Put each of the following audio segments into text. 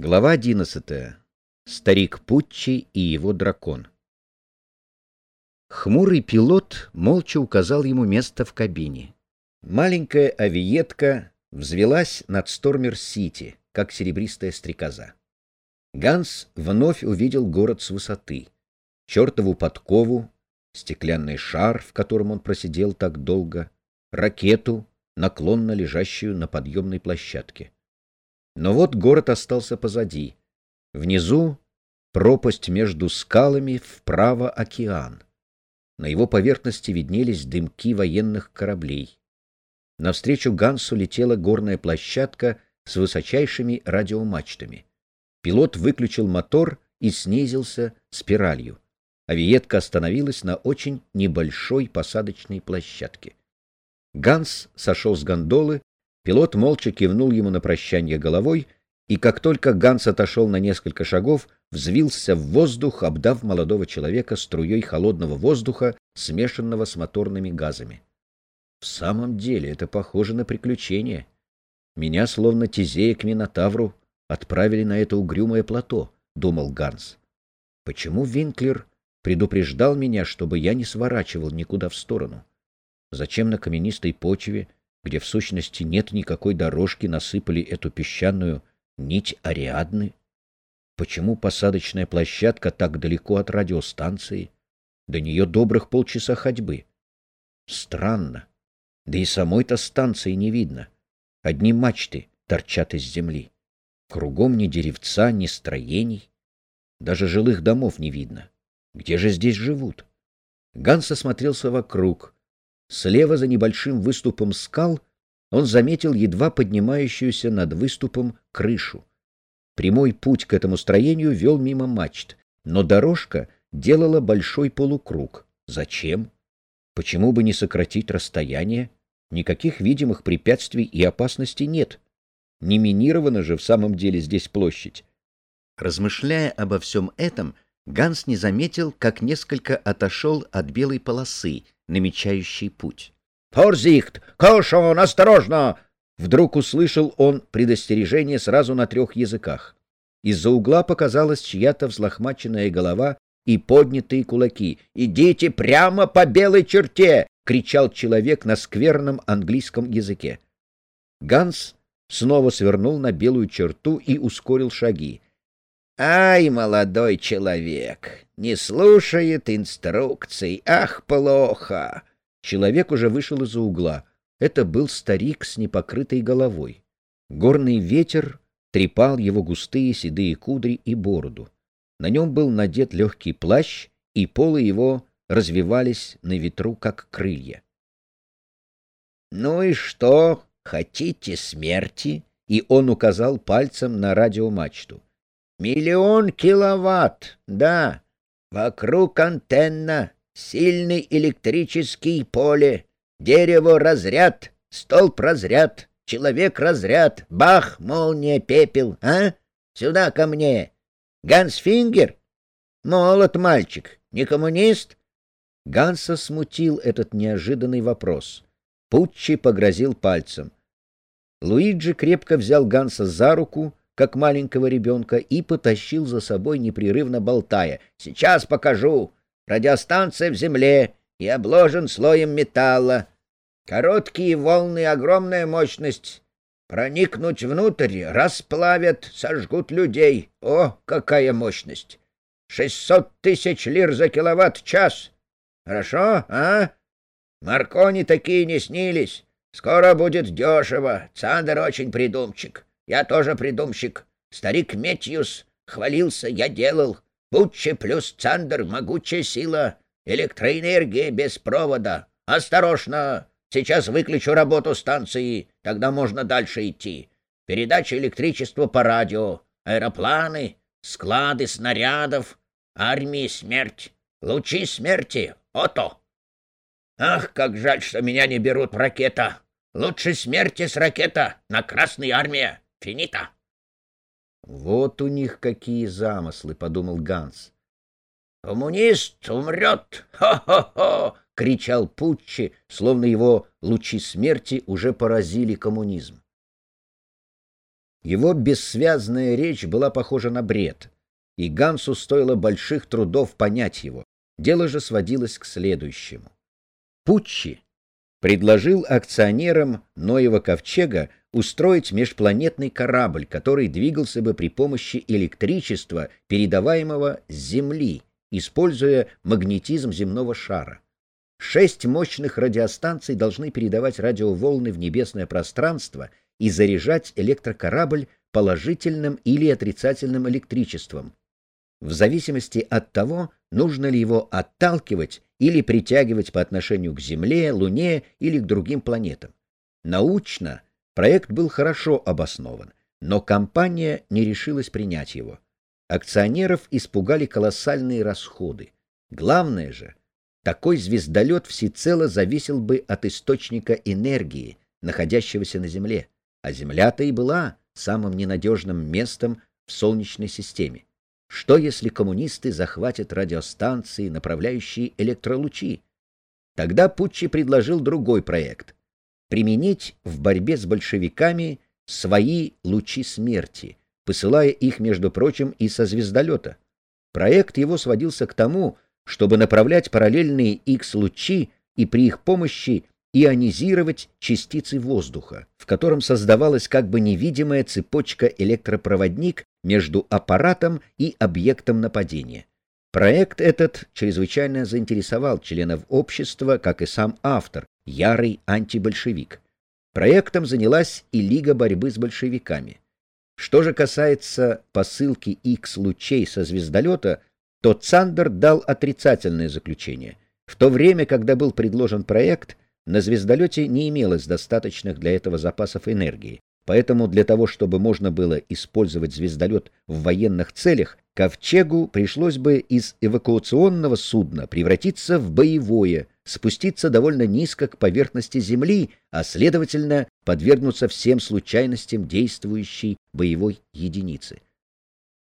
Глава одиннадцатая. Старик Путчи и его дракон. Хмурый пилот молча указал ему место в кабине. Маленькая авиетка взвелась над Стормер-Сити, как серебристая стрекоза. Ганс вновь увидел город с высоты. Чертову подкову, стеклянный шар, в котором он просидел так долго, ракету, наклонно лежащую на подъемной площадке. Но вот город остался позади. Внизу пропасть между скалами, вправо океан. На его поверхности виднелись дымки военных кораблей. Навстречу Гансу летела горная площадка с высочайшими радиомачтами. Пилот выключил мотор и снизился спиралью. Авиетка остановилась на очень небольшой посадочной площадке. Ганс сошел с гондолы Пилот молча кивнул ему на прощание головой, и как только Ганс отошел на несколько шагов, взвился в воздух, обдав молодого человека струей холодного воздуха, смешанного с моторными газами. В самом деле это похоже на приключение. Меня, словно Тизея к Минотавру, отправили на это угрюмое плато, — думал Ганс. Почему Винклер предупреждал меня, чтобы я не сворачивал никуда в сторону? Зачем на каменистой почве где в сущности нет никакой дорожки, насыпали эту песчаную нить Ариадны? Почему посадочная площадка так далеко от радиостанции? До нее добрых полчаса ходьбы. Странно. Да и самой-то станции не видно. Одни мачты торчат из земли. Кругом ни деревца, ни строений. Даже жилых домов не видно. Где же здесь живут? Ганс осмотрелся вокруг — Слева за небольшим выступом скал он заметил едва поднимающуюся над выступом крышу. Прямой путь к этому строению вел мимо мачт, но дорожка делала большой полукруг. Зачем? Почему бы не сократить расстояние? Никаких видимых препятствий и опасностей нет. Не минирована же в самом деле здесь площадь. Размышляя обо всем этом, Ганс не заметил, как несколько отошел от белой полосы, намечающей путь. «Форзихт! Кошон! Осторожно!» Вдруг услышал он предостережение сразу на трех языках. Из-за угла показалась чья-то взлохмаченная голова и поднятые кулаки. «Идите прямо по белой черте!» — кричал человек на скверном английском языке. Ганс снова свернул на белую черту и ускорил шаги. Ай, молодой человек, не слушает инструкций. Ах, плохо. Человек уже вышел из-за угла. Это был старик с непокрытой головой. Горный ветер трепал его густые седые кудри и бороду. На нем был надет легкий плащ, и полы его развивались на ветру, как крылья. — Ну и что, хотите смерти? И он указал пальцем на радиомачту. Миллион киловатт, да. Вокруг антенна, сильный электрический поле, дерево разряд, столб разряд, человек разряд, бах, молния, пепел, а? Сюда ко мне. Гансфингер? Молод мальчик, не коммунист? Ганса смутил этот неожиданный вопрос. Путчи погрозил пальцем. Луиджи крепко взял Ганса за руку как маленького ребенка, и потащил за собой, непрерывно болтая. «Сейчас покажу. Радиостанция в земле и обложен слоем металла. Короткие волны, огромная мощность. Проникнуть внутрь, расплавят, сожгут людей. О, какая мощность! Шестьсот тысяч лир за киловатт-час. Хорошо, а? Маркони такие не снились. Скоро будет дешево. Цандер очень придумчик. Я тоже придумщик. Старик Метьюс хвалился, я делал. Бутче плюс Цандер — могучая сила. Электроэнергия без провода. Осторожно! Сейчас выключу работу станции, тогда можно дальше идти. Передача электричества по радио, аэропланы, склады снарядов, армии смерть, лучи смерти, ото. Ах, как жаль, что меня не берут ракета. Лучше смерти с ракета на Красной армии. Финита. Вот у них какие замыслы, подумал Ганс. Коммунист умрет! Хо-хо-хо! кричал Путчи, словно его лучи смерти уже поразили коммунизм. Его бессвязная речь была похожа на бред, и Гансу стоило больших трудов понять его. Дело же сводилось к следующему. Путчи предложил акционерам Ноева ковчега устроить межпланетный корабль, который двигался бы при помощи электричества, передаваемого с Земли, используя магнетизм земного шара. Шесть мощных радиостанций должны передавать радиоволны в небесное пространство и заряжать электрокорабль положительным или отрицательным электричеством, в зависимости от того, нужно ли его отталкивать или притягивать по отношению к Земле, Луне или к другим планетам. Научно проект был хорошо обоснован, но компания не решилась принять его. Акционеров испугали колоссальные расходы. Главное же, такой звездолет всецело зависел бы от источника энергии, находящегося на Земле, а Земля-то и была самым ненадежным местом в Солнечной системе. Что, если коммунисты захватят радиостанции, направляющие электролучи? Тогда Путчи предложил другой проект — применить в борьбе с большевиками свои лучи смерти, посылая их, между прочим, и со звездолета. Проект его сводился к тому, чтобы направлять параллельные X-лучи и при их помощи ионизировать частицы воздуха, в котором создавалась как бы невидимая цепочка-электропроводник между аппаратом и объектом нападения. Проект этот чрезвычайно заинтересовал членов общества, как и сам автор, ярый антибольшевик. Проектом занялась и Лига борьбы с большевиками. Что же касается посылки X-лучей со звездолета, то Цандер дал отрицательное заключение. В то время, когда был предложен проект, на звездолете не имелось достаточных для этого запасов энергии, поэтому для того, чтобы можно было использовать звездолет в военных целях, Ковчегу пришлось бы из эвакуационного судна превратиться в боевое, спуститься довольно низко к поверхности Земли, а, следовательно, подвергнуться всем случайностям действующей боевой единицы.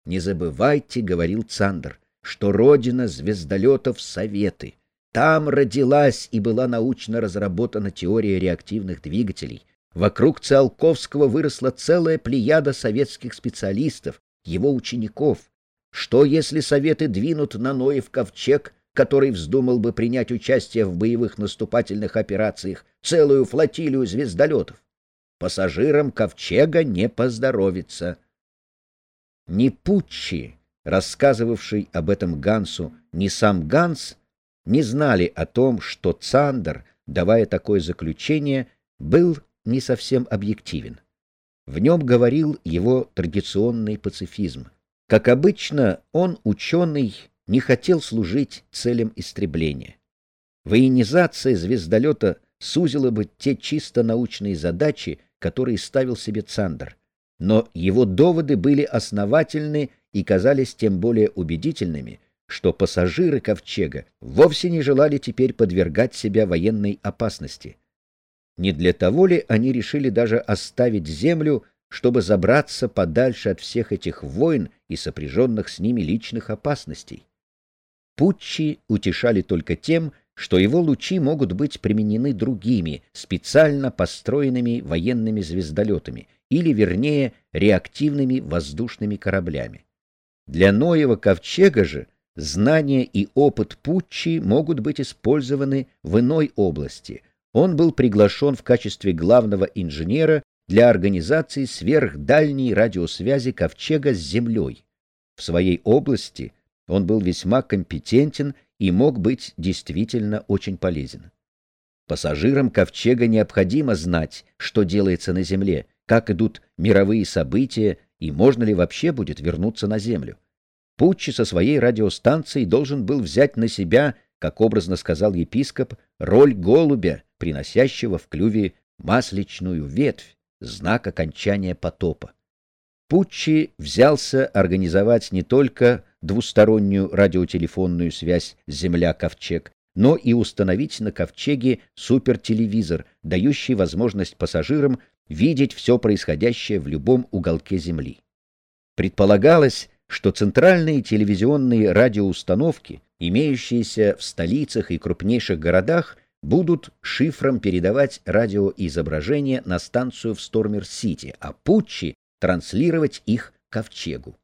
«Не забывайте, — говорил Цандер, — что родина звездолетов — Советы — там родилась и была научно разработана теория реактивных двигателей. Вокруг Циолковского выросла целая плеяда советских специалистов, его учеников. Что, если Советы двинут на Ноев ковчег, который вздумал бы принять участие в боевых наступательных операциях, целую флотилию звездолетов? Пассажирам ковчега не поздоровится. Ни Пуччи, рассказывавший об этом Гансу, ни сам Ганс — не знали о том, что Цандер, давая такое заключение, был не совсем объективен. В нем говорил его традиционный пацифизм. Как обычно, он, ученый, не хотел служить целям истребления. Военизация звездолета сузила бы те чисто научные задачи, которые ставил себе Цандер. Но его доводы были основательны и казались тем более убедительными, что пассажиры ковчега вовсе не желали теперь подвергать себя военной опасности. Не для того ли они решили даже оставить землю, чтобы забраться подальше от всех этих войн и сопряженных с ними личных опасностей? Путчи утешали только тем, что его лучи могут быть применены другими, специально построенными военными звездолетами, или, вернее, реактивными воздушными кораблями. Для Ноева ковчега же Знания и опыт Путчи могут быть использованы в иной области. Он был приглашен в качестве главного инженера для организации сверхдальней радиосвязи Ковчега с Землей. В своей области он был весьма компетентен и мог быть действительно очень полезен. Пассажирам Ковчега необходимо знать, что делается на Земле, как идут мировые события и можно ли вообще будет вернуться на Землю. Путчи со своей радиостанцией должен был взять на себя, как образно сказал епископ, роль голубя, приносящего в клюве масличную ветвь, знак окончания потопа. Путчи взялся организовать не только двустороннюю радиотелефонную связь Земля-Ковчег, но и установить на Ковчеге супертелевизор, дающий возможность пассажирам видеть все происходящее в любом уголке Земли. Предполагалось, что центральные телевизионные радиоустановки, имеющиеся в столицах и крупнейших городах, будут шифром передавать радиоизображение на станцию в Стормер-Сити, а Путчи транслировать их ковчегу.